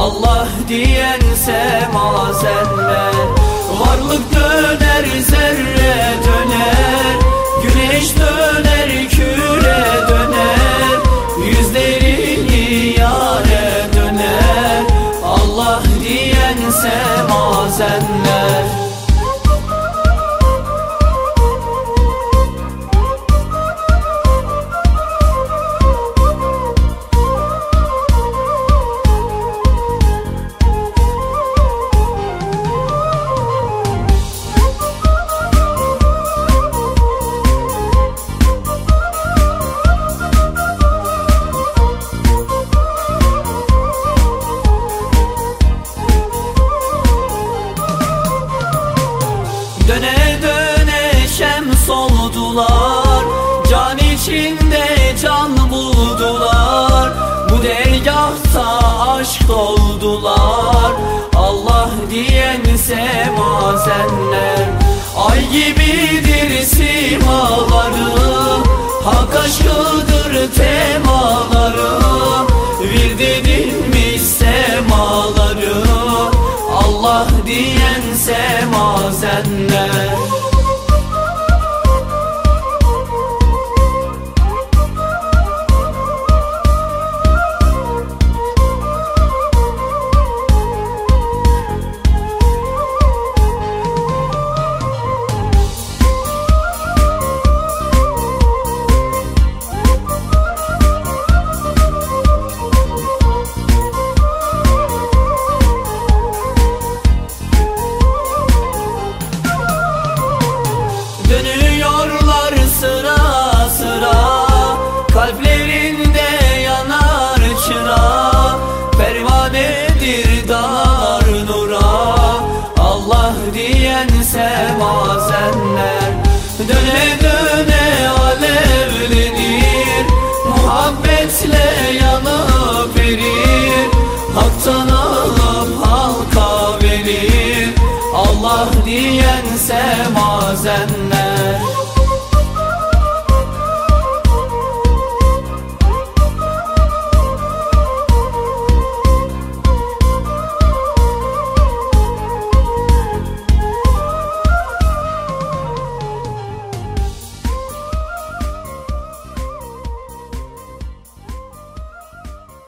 Allah diyen sema senden. Varlık döner zerre döner. Güneş döner küre döner. Yüzlerini yare döner. Allah diyen sema senden. Şems oldular Can içinde can buldular. Bu dergahta aşk doldular Allah diyen semazenler Ay gibidir simaları. Hak aşkıdır temaları Muhabbetle yanıp erir Haktan alıp halka verir Allah diyen semazenler